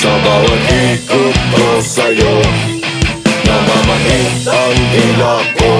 pawis ko Sa bawat ikot ko sa'yo Namamahit ang dila ko.